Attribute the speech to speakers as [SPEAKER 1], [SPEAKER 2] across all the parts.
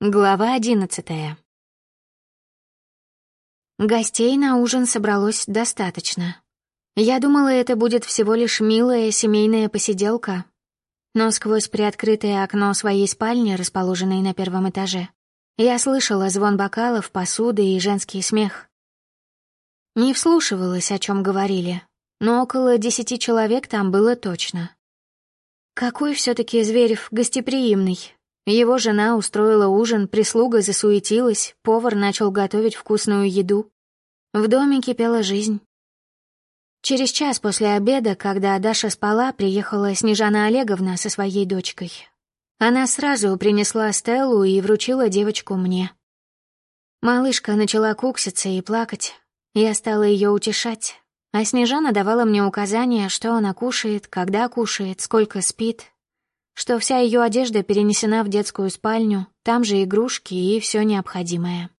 [SPEAKER 1] Глава одиннадцатая. Гостей на ужин собралось достаточно. Я думала, это будет всего лишь милая семейная посиделка. Но сквозь приоткрытое окно своей спальни, расположенной на первом этаже, я слышала звон бокалов, посуды и женский смех. Не вслушивалась, о чем говорили, но около десяти человек там было точно. Какой все таки Зверев гостеприимный, его жена устроила ужин, прислуга засуетилась, повар начал готовить вкусную еду. В доме кипела жизнь. Через час после обеда, когда Даша спала, приехала Снежана Олеговна со своей дочкой. Она сразу принесла Стеллу и вручила девочку мне. Малышка начала кукситься и плакать. Я стала ее утешать, а Снежана давала мне указания, что она кушает, когда кушает, сколько спит, что вся ее одежда перенесена в детскую спальню, там же игрушки и все необходимое.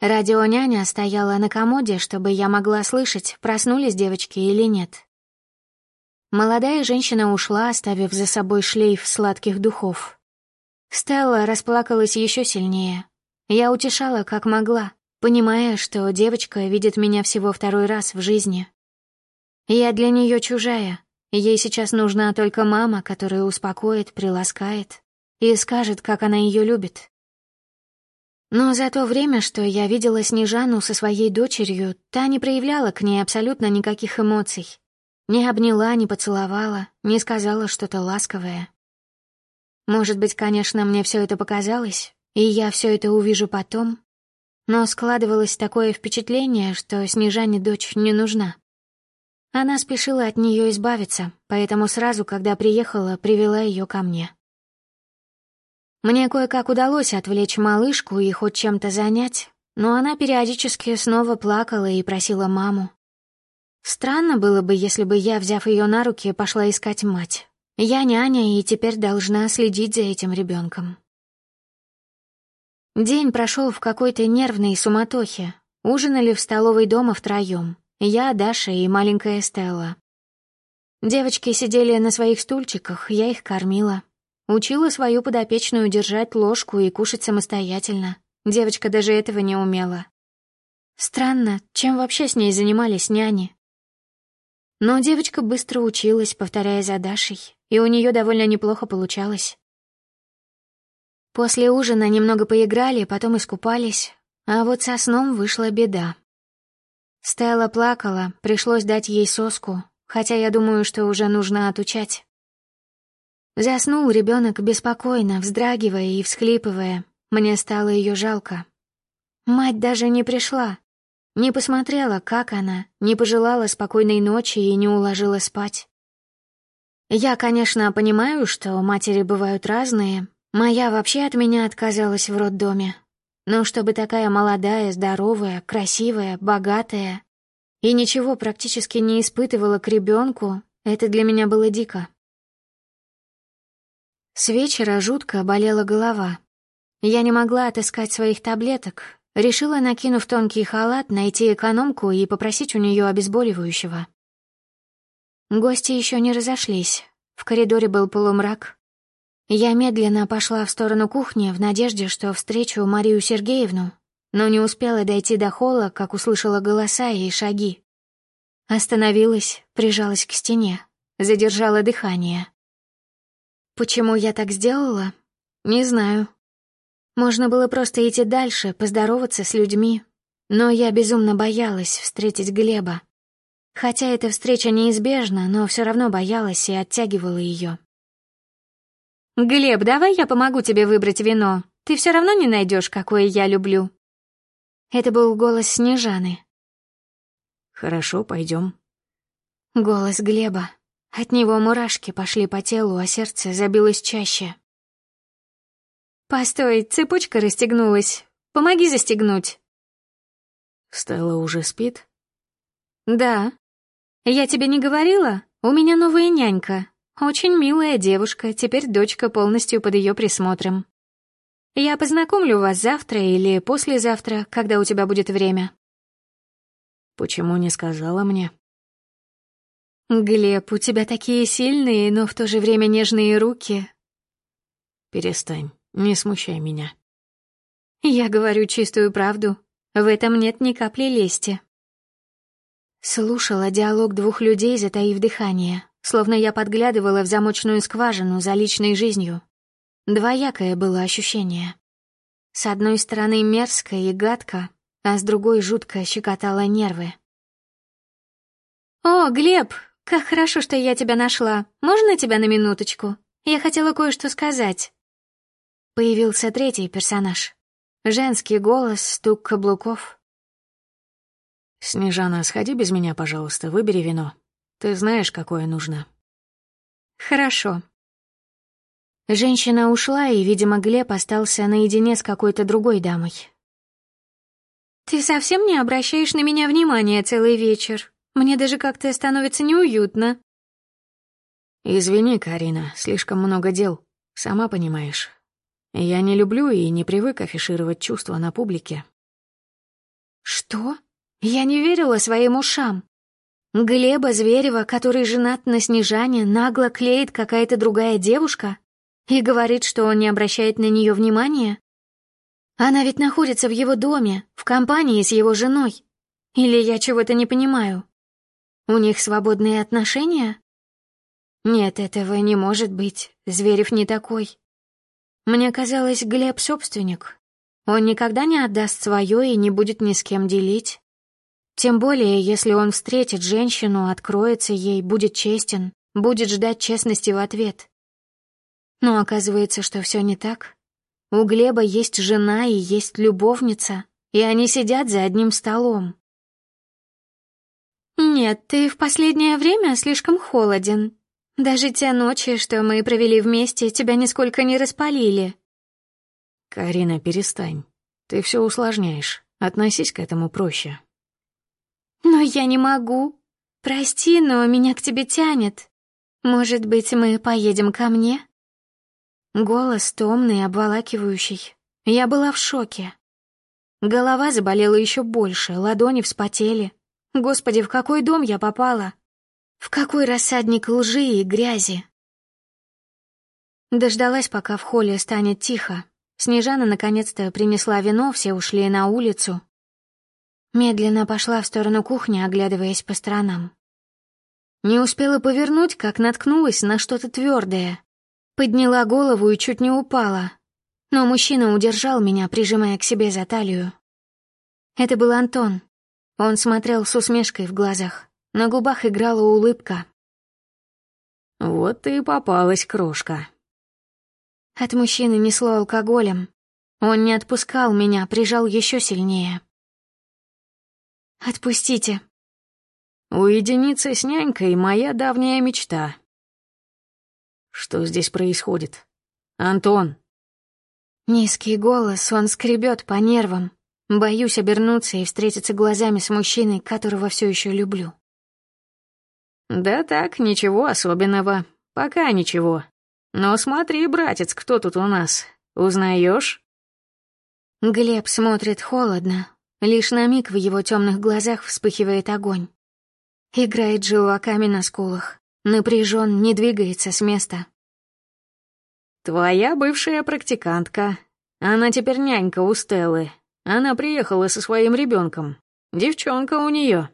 [SPEAKER 1] Радионяня стояла на комоде, чтобы я могла слышать, проснулись девочки или нет. Молодая женщина ушла, оставив за собой шлейф сладких духов. Стелла расплакалась еще сильнее. Я утешала, как могла, понимая, что девочка видит меня всего второй раз в жизни. Я для нее чужая, Ей сейчас нужна только мама, которая успокоит, приласкает и скажет, как она ее любит. Но за то время, что я видела Снежану со своей дочерью, та не проявляла к ней абсолютно никаких эмоций. Не обняла, не поцеловала, не сказала что-то ласковое. Может быть, конечно, мне все это показалось, и я все это увижу потом, но складывалось такое впечатление, что Снежане дочь не нужна. Она спешила от нее избавиться, поэтому сразу, когда приехала, привела ее ко мне. Мне кое-как удалось отвлечь малышку и хоть чем-то занять, но она периодически снова плакала и просила маму. Странно было бы, если бы я, взяв ее на руки, пошла искать мать. Я няня и теперь должна следить за этим ребенком. День прошел в какой-то нервной суматохе. Ужинали в столовой дома втроем. Я, Даша и маленькая Стелла. Девочки сидели на своих стульчиках, я их кормила. Учила свою подопечную держать ложку и кушать самостоятельно. Девочка даже этого не умела. Странно, чем вообще с ней занимались няни? Но девочка быстро училась, повторяя за Дашей, и у нее довольно неплохо получалось. После ужина немного поиграли, потом искупались, а вот со сном вышла беда. Стелла плакала, пришлось дать ей соску, хотя я думаю, что уже нужно отучать. Заснул ребенок беспокойно, вздрагивая и всхлипывая. Мне стало ее жалко. Мать даже не пришла. Не посмотрела, как она, не пожелала спокойной ночи и не уложила спать. Я, конечно, понимаю, что матери бывают разные. Моя вообще от меня отказалась в роддоме, но чтобы такая молодая, здоровая, красивая, богатая и ничего практически не испытывала к ребенку, это для меня было дико. С вечера жутко болела голова. Я не могла отыскать своих таблеток, решила, накинув тонкий халат, найти экономку и попросить у нее обезболивающего. Гости еще не разошлись. В коридоре был полумрак, я медленно пошла в сторону кухни в надежде, что встречу Марию Сергеевну, но не успела дойти до холла, как услышала голоса и шаги. Остановилась, прижалась к стене, задержала дыхание. Почему я так сделала? Не знаю. Можно было просто идти дальше, поздороваться с людьми, но я безумно боялась встретить Глеба. Хотя эта встреча неизбежна, но все равно боялась и оттягивала ее. «Глеб, давай я помогу тебе выбрать вино. Ты все равно не найдешь, какое я люблю». Это был голос Снежаны.
[SPEAKER 2] «Хорошо, пойдем.
[SPEAKER 1] Голос Глеба. От него мурашки пошли по телу, а сердце забилось чаще. «Постой, цепочка расстегнулась. Помоги застегнуть».
[SPEAKER 2] «Стелла уже спит?»
[SPEAKER 1] «Да. Я тебе не говорила? У меня новая нянька. Очень милая девушка, теперь дочка полностью под ее присмотром. Я познакомлю вас завтра или послезавтра, когда у тебя будет время.
[SPEAKER 2] Почему не сказала мне?
[SPEAKER 1] Глеб, у тебя такие сильные, но в то же время нежные руки.
[SPEAKER 2] Перестань. Не смущай меня.
[SPEAKER 1] Я говорю чистую правду. В этом нет ни капли лести. Слушала диалог двух людей, затаив дыхание, словно я подглядывала в замочную скважину за личной жизнью. Двоякое было ощущение. С одной стороны мерзко и гадко, а с другой жутко щекотало нервы. «О, Глеб, как хорошо, что я тебя нашла. Можно тебя на минуточку? Я хотела кое-что сказать». Появился третий персонаж. Женский голос, стук каблуков.
[SPEAKER 2] «Снежана, сходи без меня, пожалуйста, выбери вино. Ты знаешь, какое нужно».
[SPEAKER 1] «Хорошо». Женщина ушла, и, видимо, Глеб остался наедине с какой-то другой дамой. «Ты совсем не обращаешь на меня внимания целый вечер. Мне даже как-то становится неуютно».
[SPEAKER 2] «Извини, Карина, слишком много дел. Сама понимаешь. Я не люблю и не привык афишировать чувства на публике».
[SPEAKER 1] «Что?» Я не верила своим ушам. Глеба Зверева, который женат на Снежане, нагло клеит какая-то другая девушка и говорит, что он не обращает на нее внимания. Она ведь находится в его доме, в компании с его женой. Или я чего-то не понимаю? У них свободные отношения? Нет, этого не может быть. Зверев не такой. Мне казалось, Глеб собственник. Он никогда не отдаст свое и не будет ни с кем делить. Тем более, если он встретит женщину, откроется ей, будет честен, будет ждать честности в ответ. Но оказывается, что все не так. У Глеба есть жена и есть любовница, и они сидят за одним столом. «Нет, ты в последнее время слишком холоден. Даже те ночи, что мы провели вместе, тебя нисколько не распалили».
[SPEAKER 2] «Карина, перестань. Ты все усложняешь. Относись к этому проще».
[SPEAKER 1] «Но я не могу. Прости, но меня к тебе тянет. Может быть, мы поедем ко мне?» Голос томный, обволакивающий. Я была в шоке. Голова заболела еще больше, ладони вспотели. Господи, в какой дом я попала? В какой рассадник лжи и грязи? Дождалась, пока в холле станет тихо. Снежана наконец-то принесла вино, все ушли на улицу. Медленно пошла в сторону кухни, оглядываясь по сторонам. Не успела повернуть, как наткнулась на что-то твердое. Подняла голову и чуть не упала. Но мужчина удержал меня, прижимая к себе за талию. Это был Антон. Он смотрел с усмешкой в глазах. На губах играла улыбка.
[SPEAKER 2] «Вот ты и попалась, крошка».
[SPEAKER 1] От мужчины несло алкоголем. Он не отпускал меня, прижал еще сильнее. «Отпустите».
[SPEAKER 2] «Уединиться с нянькой — моя давняя мечта». «Что здесь происходит? Антон!»
[SPEAKER 1] Низкий голос, он скребет по нервам. Боюсь обернуться и встретиться глазами с мужчиной, которого все еще люблю.
[SPEAKER 2] «Да так, ничего особенного. Пока ничего. Но смотри, братец, кто тут у нас. Узнаешь?
[SPEAKER 1] Глеб смотрит холодно, Лишь на миг в его темных глазах вспыхивает огонь. Играет желваками на скулах. Напряжен, не двигается с места.
[SPEAKER 2] «Твоя бывшая практикантка. Она теперь нянька у Стеллы. Она приехала со своим ребенком. Девчонка у нее.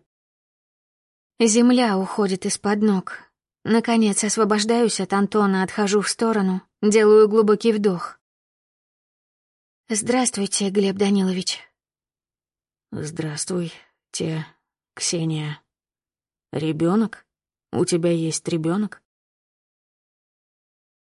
[SPEAKER 1] Земля уходит из-под ног. Наконец освобождаюсь от Антона, отхожу в сторону, делаю глубокий вдох. «Здравствуйте, Глеб Данилович».
[SPEAKER 2] «Здравствуй, те, Ксения. Ребенок? У тебя есть ребенок?